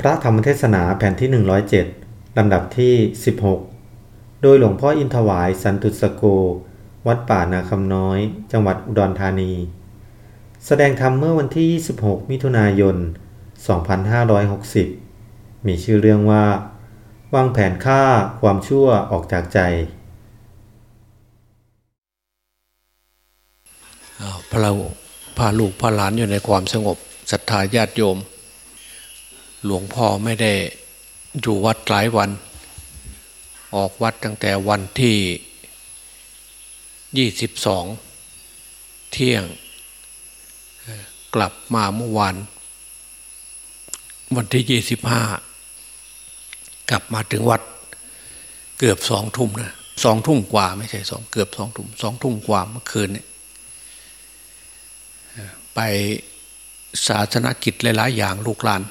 พระธรรมเทศนาแผ่นที่ 107 ลำดับที่ 16 โดยหลวงพ่ออินทวายสันตุสโก วัดป่านาคำน้อย จังหวัดอุดรธานี แสดงธรรมเมื่อวันที่ 26 มิถุนายน 2560 มีชื่อเรื่องว่า วางแผนฆ่าความชั่วออกจากใจ พระพาลูกพาหลานอยู่ในความสงบศรัทธาญาติโยม หลวงพ่อไม่ได้อยู่วัดหลายวัน ออกวัดตั้งแต่วันที่ยี่สิบสองเที่ยงกลับมาเมื่อวานวันที่ยี่สิบห้ากลับมาถึงวัดเกือบสองทุ่มนะสองทุ่มกว่าไม่ใช่สองเกือบสองทุ่มสองทุ่มกว่าเมื่อคืนเนี่ยไปศาสนกิจหลายๆอย่างลูกหลาน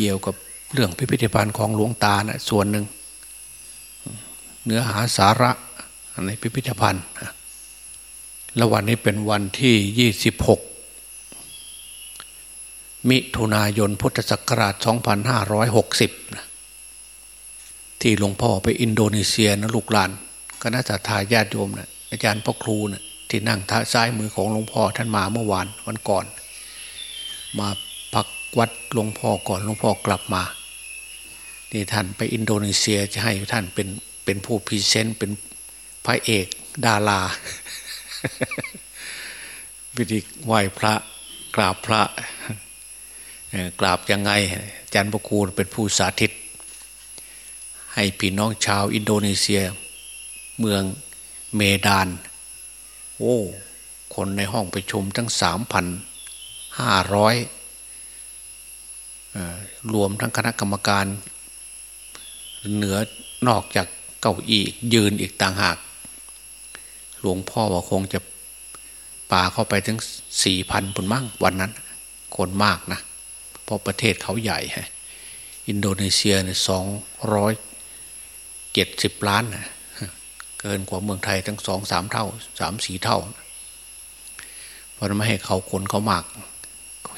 เกี่ยวกับเรื่องพิพิธภัณฑ์ของหลวงตานะส่วนหนึ่ง เนื้อหาสาระในพิพิธภัณฑ์แล้ววันนี้เป็นวันที่ 26 มิถุนายนพุทธศักราช 2560นะที่หลวงพ่อไปอินโดนีเซียนะลูกหลานก็น่าจะทายาทโยมนะอาจารย์พ่อครูนะที่นั่งท่าซ้ายมือของหลวงพ่อท่านมาเมื่อวานวันก่อน มา วัดหลวงพ่อก่อนหลวงพ่อกลับมานี่ท่านไปอินโดนีเซียจะให้ท่านเป็นเป็นผู้พรีเซนต์เป็นพระเอกดาราวิธีไหว้พระกราบพระกราบยังไงจันทร์คูเป็นผู้สาธิต ให้พี่น้องชาวอินโดนีเซีย เมืองเมดาน โอ้ คนในห้องประชุมทั้งสามพันห้าร้อย รวมทั้งคณะกรรมการ เหนือนอกจากเก้าอี้ยืนอีกต่างหาก หลวงพ่อว่าคงจะป่าเข้าไปถึงสี่พันปุ่นมั่งวันนั้น คนมากนะเพราะประเทศเขาใหญ่ฮะอินโดนีเซียเนี่ยสองร้อยเจ็ดสิบล้านนะเกินกว่าเมืองไทยทั้งสองสามเท่าสามสี่เท่าเพราะไม่ให้เขาคนเขามาก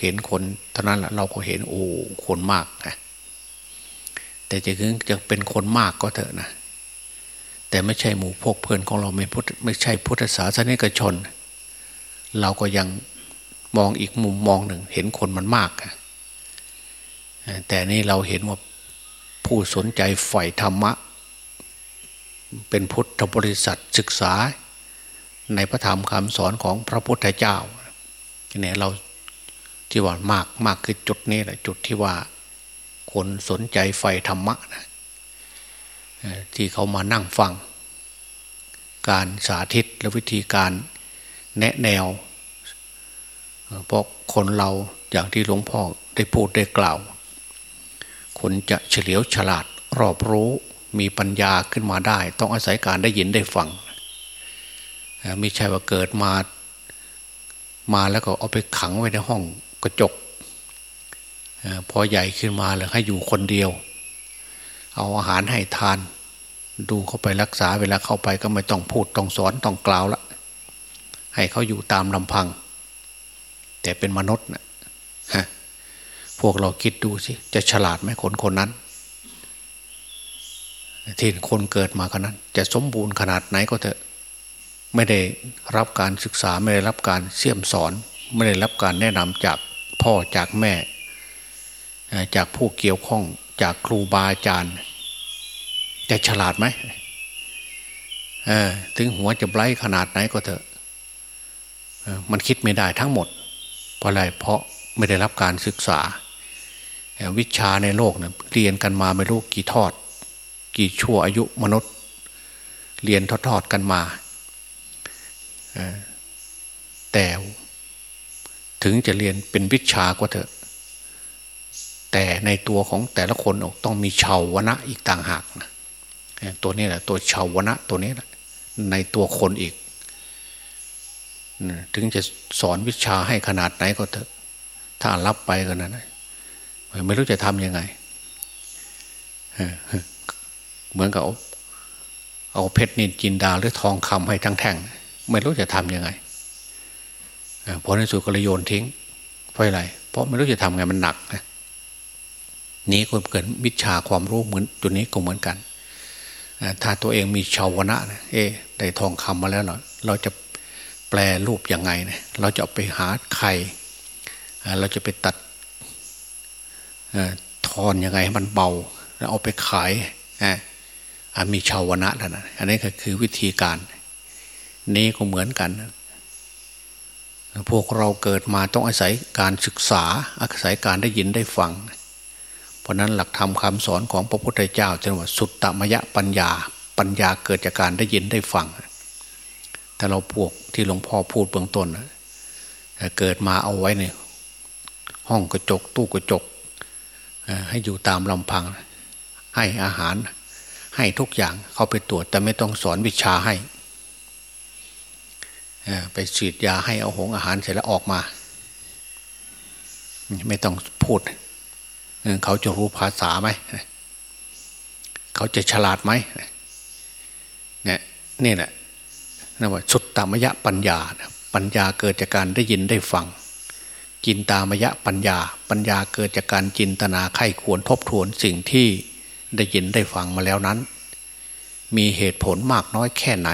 เห็นคนเท่านั้นแหละเราก็เห็นโอ้คนมากนะแต่จะถึงจะเป็นคนมากก็เถอะนะ แต่ไม่ใช่หมู่พวกเพื่อนของเราไม่พุทธไม่ใช่พุทธศาสนิกชน เราก็ยังมองอีกมุมมองหนึ่ง เห็นคนมันมากแต่นี่เราเห็นว่าผู้สนใจใฝ่ธรรมะ เป็นพุทธบริษัทศึกษา ในพระธรรมคำสอนของพระพุทธเจ้าเนี่ยเรา ที่ว่ามากมากคือจุดนี้แหละจุดที่ว่าคนสนใจไฟธรรมะนะที่เขามานั่งฟัง การสาธิตและวิธีการแนะแนวเพราะคนเราอย่างที่หลวงพ่อได้พูดได้กล่าว คนจะเฉลียวฉลาดรอบรู้มีปัญญาขึ้นมาได้ ต้องอาศัยการได้ยินได้ฟังไม่ใช่ว่าเกิดมา มาแล้วก็เอาไปขังไว้ในห้อง กระจกพอใหญ่ขึ้นมาเลยให้อยู่คนเดียว เอาอาหารให้ทาน ดูเข้าไปรักษาเวลาเข้าไปก็ไม่ต้องพูดต้องสอนต้องกล่าวละให้เขาอยู่ตามลำพัง แต่เป็นมนุษย์นะพวกเราคิดดูสิจะฉลาดไหมคนคนนั้นที่คนเกิดมาขนาดจะสมบูรณ์ขนาดไหนก็เถอะ ไม่ได้รับการศึกษาไม่ได้รับการเสี่ยมสอน ไม่ได้รับการแนะนำจาก พ่อจากแม่ จากผู้เกี่ยวข้องจากครูบาอาจารย์จะฉลาดไหมถึงหัวจะไร้ขนาดไหนก็เถอะมันคิดไม่ได้ทั้งหมด เพราะอะไรเพราะไม่ได้รับการศึกษา วิชาในโลกเนี่ยเรียนกันมาไม่รู้กี่ทอด กี่ชั่วอายุมนุษย์ เรียนทอดๆกันมาแต่ ถึงจะเรียนเป็นวิชาก็เถอะ แต่ในตัวของแต่ละคนต้องมีชาวนะอีกต่างหากนะตัวนี้แหละตัวชาวนะตัวนี้แหละในตัวคนอีก ถึงจะสอนวิชาให้ขนาดไหนก็เถอะ ถ้ารับไปกันนั้นไม่รู้จะทำยังไง เหมือนกับเอาเพชรนินจินดาหรือทองคำให้ทั้งแท่ง ไม่รู้จะทำยังไง พอในสุดก็เลยโยนทิ้งเพราะอะไรเพราะไม่รู้จะทำไงมันหนักนะนี้ก็เกิดวิชาความรู้เหมือนตัวนี้ก็เหมือนกันถ้าตัวเองมีชาวนะเอ๊ได้ทองคำมาแล้วเราเราจะแปลรูปยังไงเนี่ยเราจะไปหาใครเราจะไปตัดทอนยังไงให้มันเบาแล้วเอาไปขายมีชาวนะแล้วนะอันนี้ก็คือวิธีการ นี้ก็เหมือนกัน พวกเราเกิดมาต้องอาศัยการศึกษาอาศัยการได้ยินได้ฟัง เพราะนั้นหลักธรรมคำสอนของพระพุทธเจ้าจะว่าสุตตมยะปัญญา ปัญญาเกิดจากการได้ยินได้ฟัง แต่เราพวกที่หลวงพ่อพูดเบื้องต้นเกิดมาเอาไว้ในห้องกระจกตู้กระจก ให้อยู่ตามลำพัง ให้อาหารให้ทุกอย่างเข้าไปตรวจแต่ไม่ต้องสอนวิชาให้ ไปฉีดยาให้เอาหงอาหารเสร็จแล้วออกมา ไม่ต้องพูด เขาจะรู้ภาษาไหม เขาจะฉลาดไหมเนี่ยนี่แหละนะว่าสุดตามยะปัญญา ปัญญาเกิดจากการได้ยินได้ฟัง จินตามยะปัญญา ปัญญาเกิดจากการจินตนาไข้ควรทบทวนสิ่งที่ได้ยินได้ฟังมาแล้วนั้น มีเหตุผลมากน้อยแค่ไหน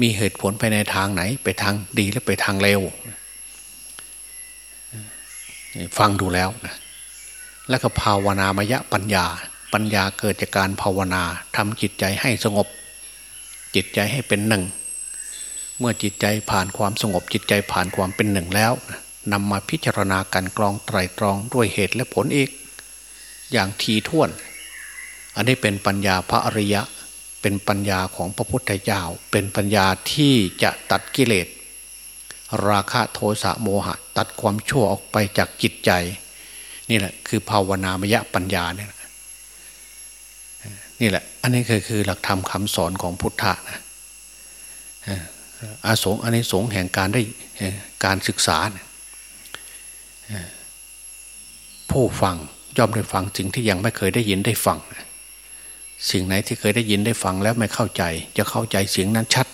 มีเหตุผลไปในทางไหน ไปทางดีและไปทางเร็ว ฟังดูแล้วนะแล้วก็ภาวนามยะปัญญา ปัญญาเกิดจากการภาวนาทำจิตใจให้สงบ จิตใจให้เป็นหนึ่ง เมื่อจิตใจผ่านความสงบจิตใจผ่านความเป็นหนึ่งแล้วนำมาพิจารณาการกรองไตรตรองด้วยเหตุและผลอีก อย่างทีท่วน อันนี้เป็นปัญญาพระอริยะ เป็นปัญญาของพระพุทธเจ้า เป็นปัญญาที่จะตัดกิเลส ราคะโทสะโมหะ ตัดความชั่วออกไปจากจิตใจ นี่แหละคือภาวนามยะปัญญาเนี่ยนี่แหละ อันนี้คือคือหลักธรรมคาสอนของพุทธะนะอาสงอันนี้สงแห่งการได้การศึกษา ผู้ฟังย่อมได้ฟังสิ่งที่ยังไม่เคยได้ยินได้ฟัง สิ่งไหนที่เคยได้ยินได้ฟังแล้วไม่เข้าใจ จะเข้าใจเสียงนั้นชัด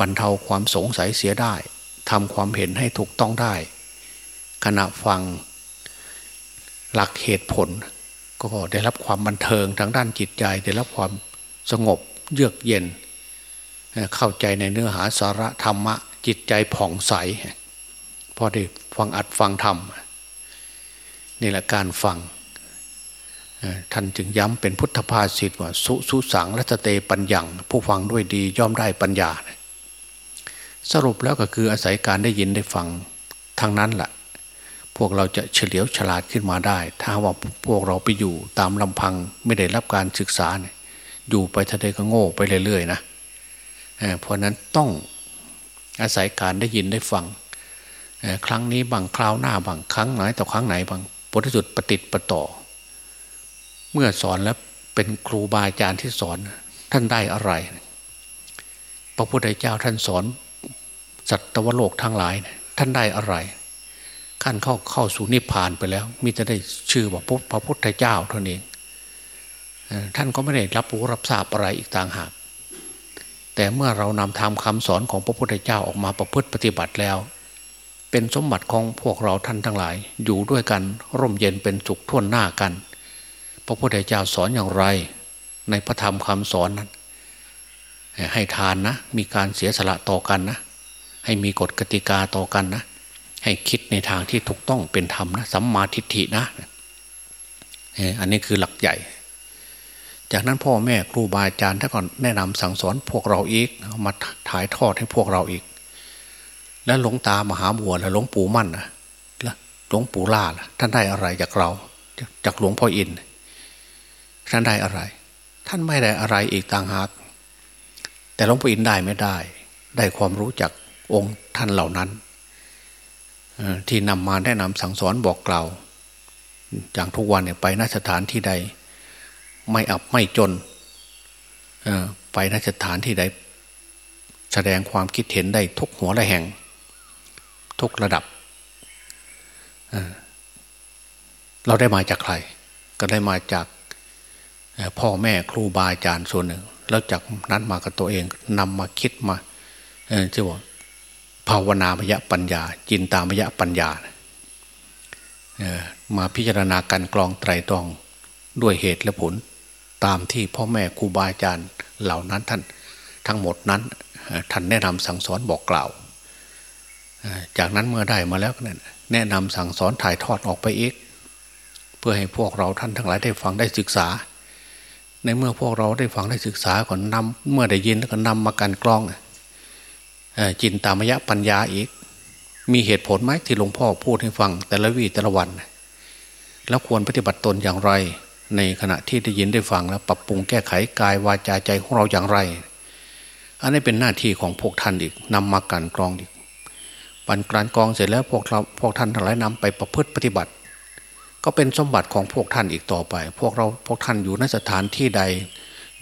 บรรเทาความสงสัยเสียได้ทำความเห็นให้ถูกต้องได้ ขณะฟังหลักเหตุผล ก็ได้รับความบันเทิงทางด้านจิตใจ ได้รับความสงบเยือกเย็น เข้าใจในเนื้อหาสาระธรรมะ จิตใจผ่องใสพอได้ฟังอัดฟังธรรมนี่แหละการฟัง ท่านจึงย้ำเป็นพุทธภาษิตว่า สุสุสังรัตเตปัญญัง ผู้ฟังด้วยดีย่อมได้ปัญญา สรุปแล้วก็คืออาศัยการได้ยินได้ฟังทั้งนั้นแหละพวกเราจะเฉลียวฉลาดขึ้นมาได้ ถ้าว่าพวกเราไปอยู่ตามลำพังไม่ได้รับการศึกษาเนี่ยอยู่ไปทะเลก็โง่ไปเรื่อยๆนะเพราะนั้นต้องอาศัยการได้ยินได้ฟัง ครั้งนี้บางคราวหน้าบางครั้งไหนต่อครั้งไหนบางผลที่สุดปฏิติประต่อ เมื่อสอนแล้วเป็นครูบาอาจารย์ที่สอนท่านได้อะไร พระพุทธเจ้าท่านสอนสัตวโลกทั้งหลาย ท่านได้อะไรขั้นเข้าเข้าสู่นิพพานไปแล้วมีแต่ได้ชื่อว่าพระพุทธเจ้าเท่านั้นเองท่านก็ไม่ได้รับรู้รับทราบอะไรอีกต่างหาก แต่เมื่อเรานำธรรมคาสอนของพระพุทธเจ้าออกมาประพฤติปฏิบัติแล้ว เป็นสมบัติของพวกเราท่านทั้งหลาย อยู่ด้วยกันร่มเย็นเป็นสุขท่วนหน้ากัน พระพุทธเจ้าสอนอย่างไร ในพระธรรมคำสอนนั้น ให้ทานนะ มีการเสียสละต่อกันนะ ให้มีกฎกติกาต่อกันนะ ให้คิดในทางที่ถูกต้องเป็นธรรมนะสัมมาทิฏฐินะ อันนี้คือหลักใหญ่ จากนั้นพ่อแม่ครูบาอาจารย์ท่านก็แนะนำสั่งสอนพวกเราอีกมาถ่ายทอดให้พวกเราอีก แล้วหลวงตามหาบัวแล้วหลวงปู่มั่นนะแล้วหลวงปู่ล่าท่านได้อะไรจากเรา จากหลวงพ่ออิน ท่านได้อะไร ท่านไม่ได้อะไรอีกต่างหากแต่หลวงปู่อินได้ไม่ได้ ได้ความรู้จากองค์ท่านเหล่านั้นที่นำมาแนะนำสั่งสอนบอกกล่าวอย่างทุกวันเนี่ยไปนสถานที่ใด ไม่อับไม่จนไปนสถานที่ใด แสดงความคิดเห็นได้ทุกหัวและแห่ง ทุกระดับเราได้มาจากใคร ก็ได้มาจาก พ่อแม่ครูบาอาจารย์ส่วนหนึ่ง แล้วจากนั้นมากับตัวเองนำมาคิดมาเจ้าว่าภาวนามยปัญญา จินตามยปัญญา มาพิจารณาการกรองไตรตรองด้วยเหตุและผล ตามที่พ่อแม่ครูบาอาจารย์เหล่านั้นท่านทั้งหมดนั้นท่านแนะนำสั่งสอนบอกกล่าว จากนั้นเมื่อได้มาแล้วแนะนำสั่งสอนถ่ายทอดออกไปอีก เพื่อให้พวกเราท่านทั้งหลายได้ฟังได้ศึกษา ในเมื่อพวกเราได้ฟังได้ศึกษาก่อนนำเมื่อได้ยินแล้วก็นำมาการกรองจินตามยะปัญญาอีก มีเหตุผลไหมที่หลวงพ่อพูดให้ฟัง แต่ละวีแต่ละวัน แล้วควรปฏิบัติตนอย่างไร ในขณะที่ได้ยินได้ฟังแล้วปรับปรุงแก้ไขกายวาจาใจของเราอย่างไร อันนี้เป็นหน้าที่ของพวกท่านอีกนำมาการกรองอีกปันกรานกองเสร็จแล้วพวกเราพวกท่านทั้งหลายนำไปประพฤติปฏิบัติ ก็เป็นสมบัติของพวกท่านอีกต่อไป พวกเราพวกท่านอยู่นสถานที่ใด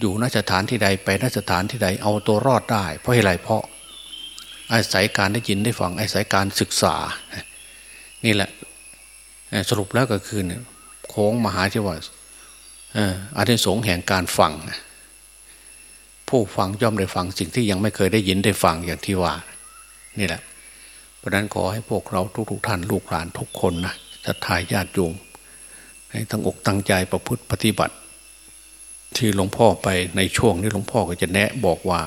อยู่นสถานที่ใดไปนสถานที่ใดเอาตัวรอดได้ เพราะอะไรเพราะ อาศัยการได้ยินได้ฟังอาศัยการศึกษา นี่แหละสรุปแล้วก็คือโค้งมหาเจวาอาทิสงแห่งการฟัง ผู้ฟังย่อมได้ฟังสิ่งที่ยังไม่เคยได้ยินได้ฟังอย่างที่ว่า นี่แหละ เพราะนั้นขอให้พวกเราทุกๆทท่านลูกหลานทุกคนนะศรัทธาญาติโยม ให้ตั้งอกตั้งใจประพฤติปฏิบัติ ที่หลวงพ่อไปในช่วงนี้หลวงพ่อก็จะแนะบอกว่า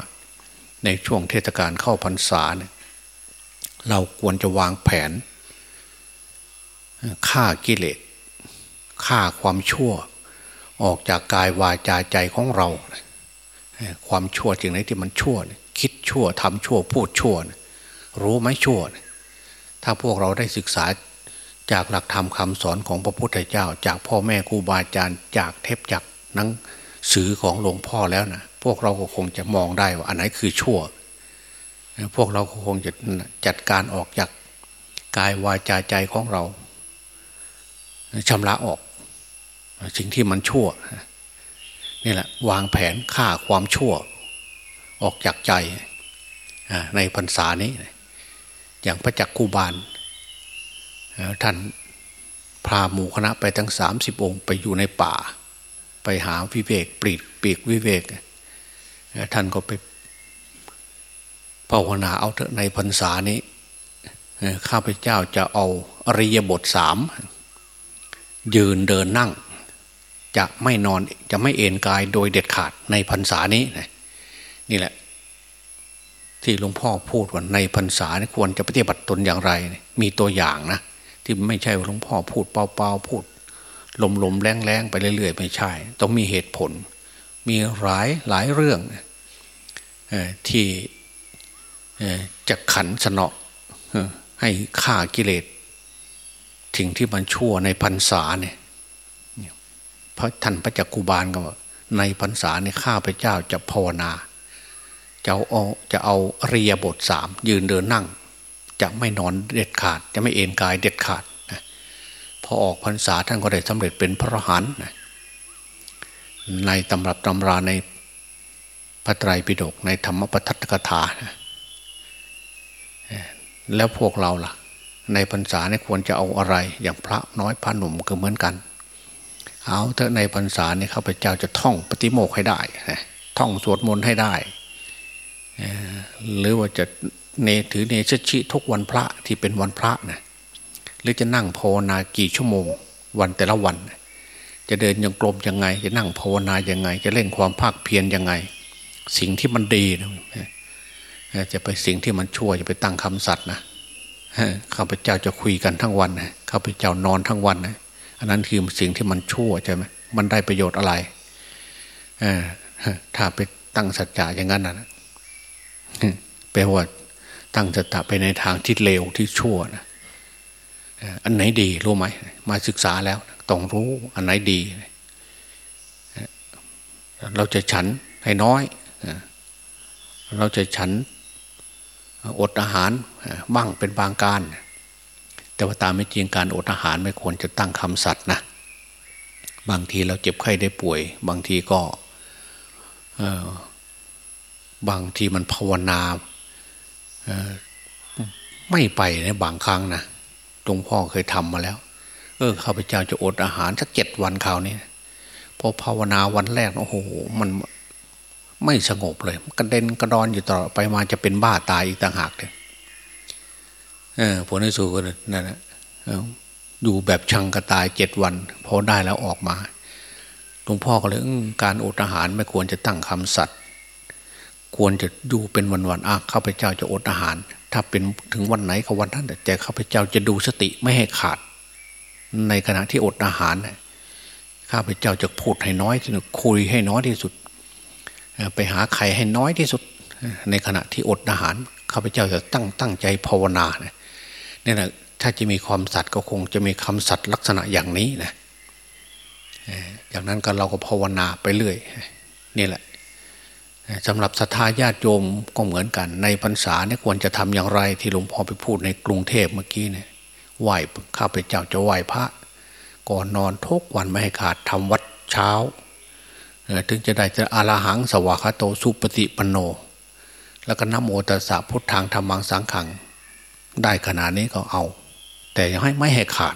ในช่วงเทศกาลเข้าพรรษาเนี่ยเราควรจะวางแผนฆ่ากิเลสฆ่าความชั่ว ออกจากกายวาจาใจของเรา ความชั่วจริงไหนที่มันชั่ว คิดชั่วทำชั่วพูดชั่ว รู้ไหมชั่ว ถ้าพวกเราได้ศึกษา จากหลักธรรมคำสอนของพระพุทธเจ้า จากพ่อแม่ครูบาอาจารย์ จากเทพจากนังสือของหลวงพ่อแล้วนะพวกเราก็คงจะมองได้ว่าอันไหนคือชั่ว พวกเราก็คงจะจัดการออกจากกายวาจาใจของเราชำระออกสิ่งที่มันชั่วนี่แหละ วางแผนฆ่าความชั่ว ออกจากใจในพรรษานี้ อย่างพระจักคูบาล ท่านพาหมู่คณะไปทั้งสามสิบองค์ไปอยู่ในป่า ไปหาวิเวกปลีกปีกวิเวก ท่านก็ไปภาวนาเอาเถอะในพรรษานี้ข้าพเจ้าจะเอาอริยบทสามยืนเดินนั่ง จะไม่นอนจะไม่เอนกายโดยเด็ดขาดในพรรษานี้นี่แหละ ที่หลวงพ่อพูดว่าในพรรษาควรจะปฏิบัติตนอย่างไร มีตัวอย่างนะ ที่ไม่ใช่หลวงพ่อพูดเปล่าๆพูดลมๆแรงๆไปเรื่อยๆไม่ใช่ ต้องมีเหตุผล มีหลายหลายเรื่องที่จะขันสนอให้ฆ่ากิเลสสิ่งที่มันชั่วในพรรษาเนี่ยพระท่านพระจักกุบาลก็ว่าในพรรษาเนี่ยข้าพเจ้าจะภาวนา จะเอาจะเอาเรียบทสามยืนเดินนั่ง จะไม่นอนเด็ดขาด จะไม่เอนกายเด็ดขาดพอออกพรรษาท่านก็ได้สำเร็จเป็นพระอรหันต์ในตำรับตำราในพระไตรปิฎกในธรรมปทัตกถาแล้วพวกเราล่ะ ในพรรษาเนี่ยควรจะเอาอะไร อย่างพระน้อยพระหนุ่มก็เหมือนกัน เอาเถอะในพรรษาเนี่ยข้าพเจ้าจะท่องปฏิโมกให้ได้ท่องสวดมนต์ให้ได้หรือว่าจะ เนถือเนชชิทุกวันพระที่เป็นวันพระนะหรือจะนั่งภาวนากี่ชั่วโมง วันแต่ละวัน จะเดินยังกลมยังไง จะนั่งภาวนายังไง จะเล่นความภาคเพียรยังไง สิ่งที่มันดีนะจะไปสิ่งที่มันชั่วจะไปตั้งคำสัตว์นะข้าพเจ้าจะคุยกันทั้งวันนะข้าพเจ้านอนทั้งวันนะอันนั้นคือสิ่งที่มันชั่วใช่ไหมมันได้ประโยชน์อะไรถ้าไปตั้งสัจจะอย่างนั้นนะแปลว่า ตั้งสัจจะไปในทางที่เลวที่ชั่วนะอันไหนดีรู้ไหมมาศึกษาแล้ว ต้องรู้อันไหนดี เราจะฉันให้น้อย เราจะฉันอดอาหารบ้างเป็นบางการ แต่ว่าตามไม่จริงการอดอาหารไม่ควรจะตั้งคำสัตว์นะบางทีเราเจ็บไข้ได้ป่วย บางทีก็บางทีมันภาวนา ไม่ไปในบางครั้งนะหลวงพ่อเคยทำมาแล้ว เออข้าพเจ้าจะอดอาหารสักเจ็ดวันคราวนี้พอภาวนาวันแรกโอ้โหมันไม่สงบเลยกระเด็นกระดอนอยู่ตลอดไปมาจะเป็นบ้าตายอีกต่างหากเลยเออผลในสุดก็นั่นแหละอยู่แบบชังกระตายเจ็ดวันพอได้แล้วออกมาหลวงพ่อก็เลยการอดอาหารไม่ควรจะตั้งคำสัตว์ ควรจะอยู่เป็นวันๆอะข้าพเจ้าจะอดอาหาร ถ้าเป็นถึงวันไหนก็วันนั้นแต่ข้าพเจ้าจะดูสติไม่ให้ขาด ในขณะที่อดอาหารข้าพเจ้าจะพูดให้น้อยที่สุดคุยให้น้อยที่สุด ไปหาใครให้น้อยที่สุด ในขณะที่อดอาหารข้าพเจ้าจะตั้งตั้งใจภาวนาเนี่ยนะถ้าจะมีความสัตย์ก็คงจะมีคำสัตย์ลักษณะอย่างนี้นะจากนั้นก็เราก็ภาวนาไปเรื่อยนี่แหละ สำหรับศรัทธาญาติโยมก็เหมือนกัน ในพรรษาเนี่ยควรจะทำอย่างไรที่หลวงพ่อไปพูดในกรุงเทพเมื่อกี้เนี่ยไหว้ข้าพเจ้าจะไหว้พระ ก่อนนอนทุกวันไม่ให้ขาดทำวัดเช้า ถึงจะได้จะอาลาหังสวากาโตสุปฏิปโน แล้วก็นโมตัสสะพุทธังธรรมังสังขัง ได้ขนาดนี้ก็เอา แต่ยังให้ไม่ให้ขาด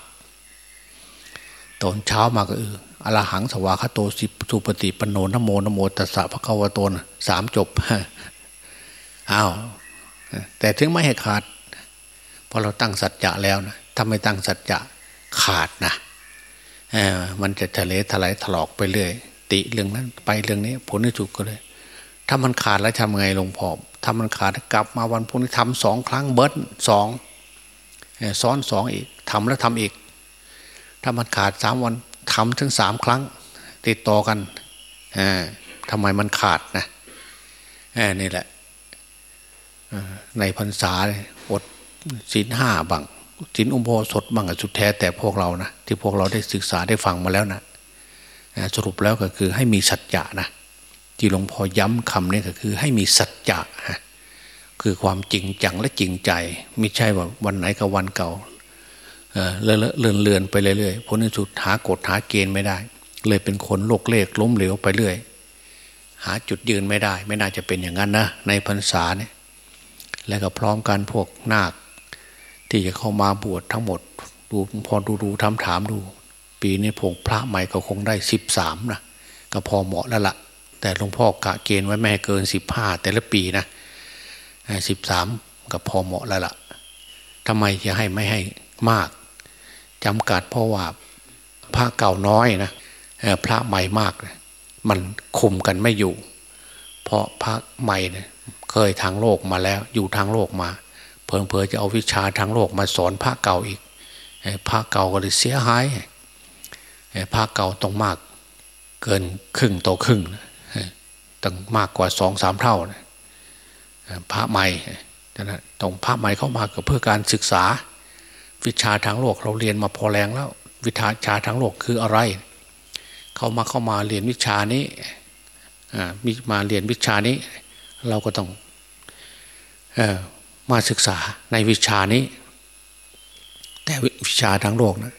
ตอนเช้ามาก็เออ อรหังสวาคโตสิสุปฏิปโนนโมนโมตัสสะพระกวโตนสามจบอ้าวแต่ถึงไม่ให้ขาดพอเราตั้งสัจจะแล้วนะถ้าไม่ตั้งสัจจะขาดนะมันจะทะเลถลายถลอกไปเรื่อยติเรื่องนั้นไปเรื่องนี้ ผลที่สุดก็เลย ถ้ามันขาดแล้วทำไงหลวงพ่อถ้ามันขาดกลับมาวันพุ่งนี้ทำสองครั้งเบิร์ตสองซ้อนสองอีกทำแล้วทำอีก ถ้ามันขาดสามวัน ทำถึงสามครั้ง ติดต่อกันทำไมมันขาดนะนี่แหละในพรรษาอดศีลห้าบังศีลอุโบสถบังสุดแท้แต่พวกเรานะที่พวกเราได้ศึกษาได้ฟังมาแล้วนะสรุปแล้วก็คือให้มีสัจจะนะที่หลวงพ่อย้ำคำนี้ก็คือ ให้มีสัจจะคือความจริงจังและจริงใจ ไม่ใช่ว่าวันไหนกับวันเก่า เลื่อนเลื่อนไปเรื่อยๆผลในสุดหากฎหาเกณฑ์ไม่ได้ เลยเป็นคนโลกเลขล้มเหลวไปเรื่อย หาจุดยืนไม่ได้ ไม่น่าจะเป็นอย่างนั้นนะในพรรษาเนี่ยแล้วก็พร้อมกันพวกนาค ที่จะเข้ามาบวชทั้งหมด ดูพอดูดูทำถามดู ปีนี้พงพระใหม่ก็คงได้สิบสามนะก็พอเหมาะแล้วละ่ะ แต่หลวงพ่อกะเกณฑ์ไว้แม่เกินสิบห้าแต่ละปีนะสิบสามก็พอเหมาะแล้วละ่ะทำไมจะให้ไม่ให้มาก จำกัดเพราะว่าพระเก่าน้อยนะพระใหม่มากมันคุมกันไม่อยู่ เพราะพระใหม่เนี่ยเคยทางโลกมาแล้ว อยู่ทางโลกมา เพลิเพอจะเอาวิชาทางโลกมาสอนพระเก่าอีกพระเก่าก็เลยเสียหายพระเก่าต้องมาก เกินครึ่งต่อครึ่งต้องมากกว่าสองสามเท่าพระใหม่ต้องพระใหม่เข้ามาก็เพื่อการศึกษา วิชาทางโลกเราเรียนมาพอแรงแล้ว วิชาทางโลกคืออะไร เขามาเข้ามาเรียนวิชานี้มีมาเรียนวิชานี้ เราก็ต้องอมาศึกษาในวิชานี้ แต่วิชาทางโลกนะ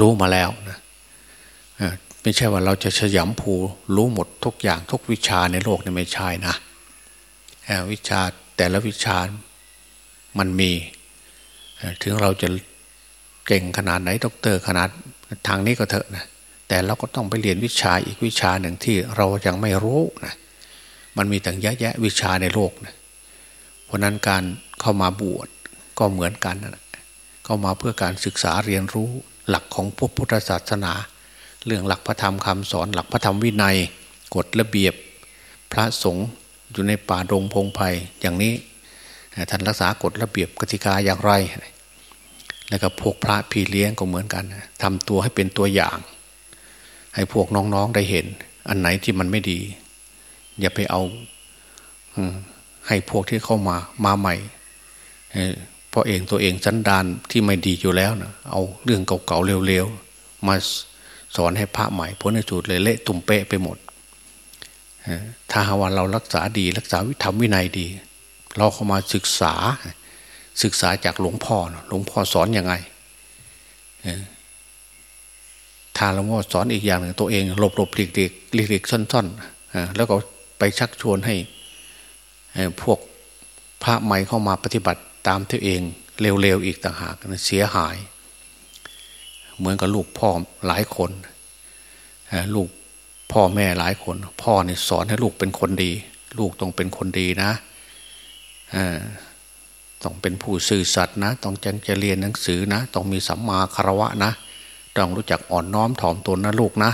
รู้มาแล้วนะไม่ใช่ว่าเราจะสยัมภูรู้หมดทุกอย่างทุกวิชาในโลกนี่ไม่ใช่นะวิชาแต่ละวิชามันมี ถึงเราจะเก่งขนาดไหนด็อกเตอร์ขนาดทางนี้ก็เถอะนะแต่เราก็ต้องไปเรียนวิชาอีกวิชาหนึ่งที่เรายังไม่รู้นะมันมีต่างแยะแยะวิชาในโลกนะเพราะนั้นการเข้ามาบวชก็เหมือนกันนะเข้ามาเพื่อการศึกษาเรียนรู้หลักของพพุทธศาสนา เรื่องหลักพระธรรมคำสอนหลักพระธรรมวินัย กฎระเบียบ พระสงฆ์อยู่ในป่าดงพงไพ่อย่างนี้ ท่านรักษากฎระเบียบกติกาอย่างไร แล้วก็พวกพระพี่เลี้ยงก็เหมือนกันทำตัวให้เป็นตัวอย่าง ให้พวกน้องๆได้เห็น อันไหนที่มันไม่ดี อย่าไปเอาให้พวกที่เข้ามามาใหม่เพราะเองตัวเองสันดานที่ไม่ดีอยู่แล้วนะเอาเรื่องเก่าๆเร็วๆมาสอนให้พระใหม่พ้นในจุดเลยเละตุ่มเปะไปหมดถ้าหาว่าเรารักษาดี รักษาวิธรรมวินัยดี เราเข้ามาศึกษา ศึกษาจากหลวงพ่อหลวงพ่อสอนอยังไงถ้าหลวงพ่อสอนอีกอย่างหนึ่งตัวเองหลบหลบหลีกหลีกหลีกหลีกซ่อนๆแล้วก็ไปชักชวนให้พวกพระใหม่เข้ามาปฏิบัติตามตัวเองเร็วๆอีกต่างหากเสียหาย เหมือนกับลูกพ่อหลายคนลูกพ่อแม่หลายคน พ่อเนี่ยสอนให้ลูกเป็นคนดี ลูกต้องเป็นคนดีนะ ต้องเป็นผู้ซื่อสัตย์นะ ต้องจังจะเรียนหนังสือนะ ต้องมีสัมมาคารวะนะ ต้องรู้จักอ่อนน้อมถ่อมตนนะลูกนะ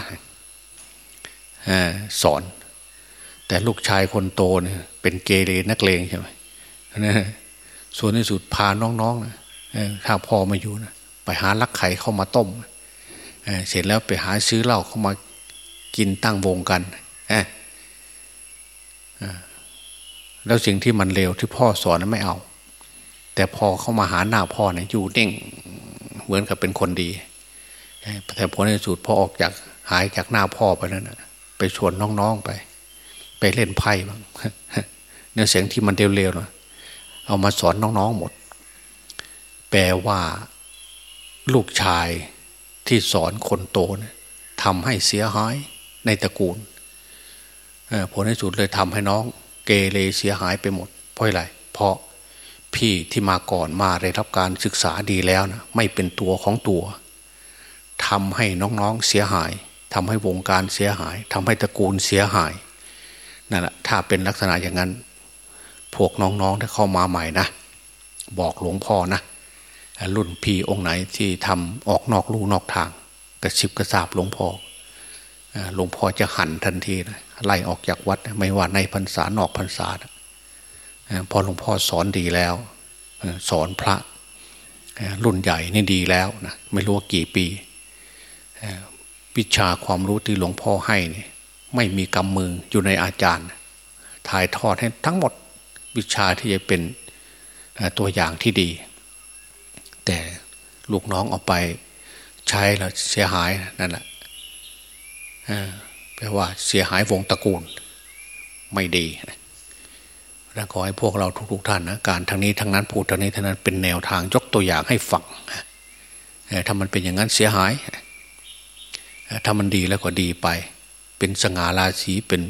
สอน แต่ลูกชายคนโตเนี่ยเป็นเกเรนักเลงใช่ไหมส่วนในสุดพาน้องๆถ้าพ่อมาอยู่นะไปหาลักไข่เข้ามาต้มเสร็จแล้วไปหาซื้อเหล้าเข้ามากินตั้งวงกัน แล้วสิ่งที่มันเลวที่พ่อสอนนั้นไม่เอา แต่พอเข้ามาหาหน้าพ่อเนี่ยอยู่เด้งเหมือนกับเป็นคนดี แต่พอในสุดพ่อออกจากหายจากหน้าพ่อไปนั้นไปชวนน้องๆไป ไปเล่นไพ่บ้างเนื้อเสียงที่มันเร็วๆเนาะเอามาสอนน้องๆหมด แปลว่า ลูกชายที่สอนคนโตเนี่ยทำให้เสียหายในตระกูลผลในสุดเลยทำให้น้อง เกเรเสียหายไปหมด เพราะอะไรเพราะพี่ที่มาก่อนมาได้รับการศึกษาดีแล้วนะไม่เป็นตัวของตัวทำให้น้องๆเสียหายทำให้วงการเสียหายทำให้ตระกูลเสียหายนั่นแหละถ้าเป็นลักษณะอย่างนั้น พวกน้องๆที่เข้ามาใหม่นะบอกหลวงพ่อนะรุ่นพี่องค์ไหนที่ทำออกนอกลู่นอกทาง กระชิบกระซาบหลวงพ่อ หลวงพ่อจะหันทันทีนะไล่ออกจากวัด ไม่ว่าในพรรษานอกพรรษาพอหลวงพ่อสอนดีแล้วสอนพระรุ่นใหญ่นี่ดีแล้วนะไม่รู้กี่ปีวิชาความรู้ที่หลวงพ่อให้นี่ไม่มีกำมืออยู่ในอาจารย์ ถ่ายทอดให้ทั้งหมดวิชาที่จะเป็นตัวอย่างที่ดี แต่ลูกน้องเอาไปใช้แล้วเสียหายนั่นแหละ แปลว่าเสียหายวงตระกูล ไม่ดีแล้วขอให้พวกเราทุกๆท่านนะการทางนี้ทางนั้นพูดทางนี้ทางนั้นเป็นแนวทางยกตัวอย่างให้ฟังถ้ามันเป็นอย่างนั้นเสียหาย ถ้ามันดีแล้วก็ดีไป เป็นสง่าราศีเป็น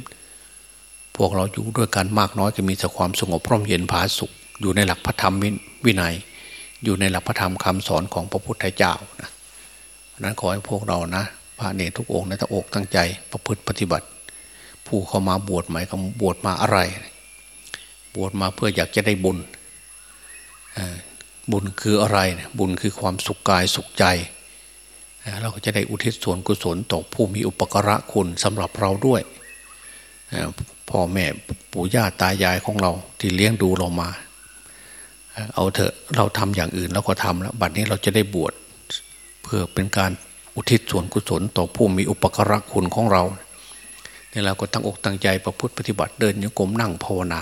พวกเราอยู่ด้วยกันมากน้อยจะมีแต่ความสงบพร่มเย็นผาสุข อยู่ในหลักพระธรรมวินัย อยู่ในหลักพระธรรมคำสอนของพระพุทธเจ้านะนั้นขอให้พวกเรานะ พระเนรทุกองค์ในตั้งอกตั้งใจประพฤติปฏิบัติ ผู้เข้ามาบวชหมายคำบวชมาอะไร บวชมาเพื่ออยากจะได้บุญบุญคืออะไร บุญคือความสุขกายสุขใจ เราก็จะได้อุทิศส่วนกุศลต่อผู้มีอุปการะคุณสำหรับเราด้วยพ่อแม่ปู่ย่าตายายของเราที่เลี้ยงดูเรามา เอาเถอะเราทำอย่างอื่นแล้วก็ทำแล้ว บัดนี้เราจะได้บวชเพื่อเป็นการ อุทิศส่วนกุศลต่อผู้มีอุปการะคุณของเราเนี่ยเราก็ตั้งอกตั้งใจประพฤติปฏิบัติเดินโยกมนั่งภาวนา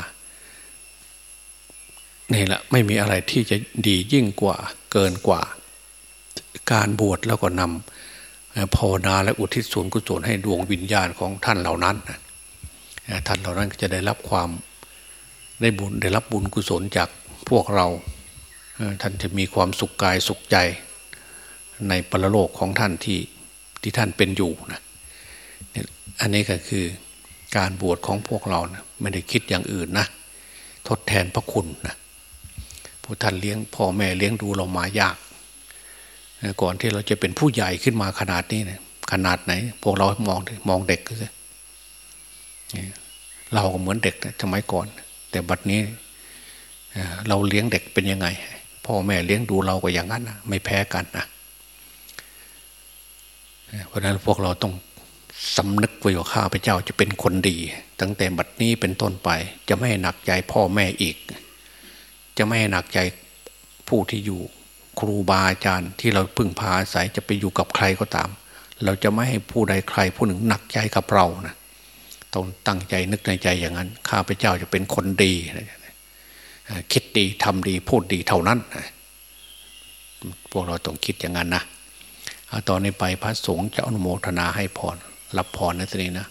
นี่แหละไม่มีอะไรที่จะดียิ่งกว่าเกินกว่า การบวชแล้วก็นำภาวนาและอุทิศส่วนกุศลให้ดวงวิญญาณของท่านเหล่านั้นท่านเหล่านั้นจะได้รับความได้บุญได้รับบุญกุศลจากพวกเราท่านจะมีความสุขกายสุขใจ ในปรโลกของท่านที่ที่ท่านเป็นอยู่นะอันนี้ก็คือการบวชของพวกเรานะไม่ได้คิดอย่างอื่นนะทดแทนพระคุณนะผู้ท่านเลี้ยงพ่อแม่เลี้ยงดูเรามายากก่อนที่เราจะเป็นผู้ใหญ่ขึ้นมาขนาดนี้นะขนาดไหน พวกเรามองมองเด็กก็เราก็เหมือนเด็กนะสมัยก่อน แต่บัดนี้เราเลี้ยงเด็กเป็นยังไง พ่อแม่เลี้ยงดูเราก็อย่างนั้นนะไม่แพ้กันนะ เพราะนั้นพวกเราต้องสำนึกไว้ว่าข้าพเจ้าจะเป็นคนดี ตั้งแต่บัดนี้เป็นต้นไป จะไม่หนักใจพ่อแม่อีก จะไม่หนักใจผู้ที่อยู่ครูบาอาจารย์ที่เราพึ่งพาอาศัยจะไปอยู่กับใครก็ตาม เราจะไม่ให้ผู้ใดใครผู้หนึ่งหนักใจกับเรานะต้องตั้งใจนึกในใจอย่างนั้น ข้าพเจ้าจะเป็นคนดี คิดดีทำดีพูดดีเท่านั้น พวกเราต้องคิดอย่างนั้นนะ ตอนนี้ไปพระสงฆ์จะอนุโมทนาให้พรรับพรในตรงนี้นะ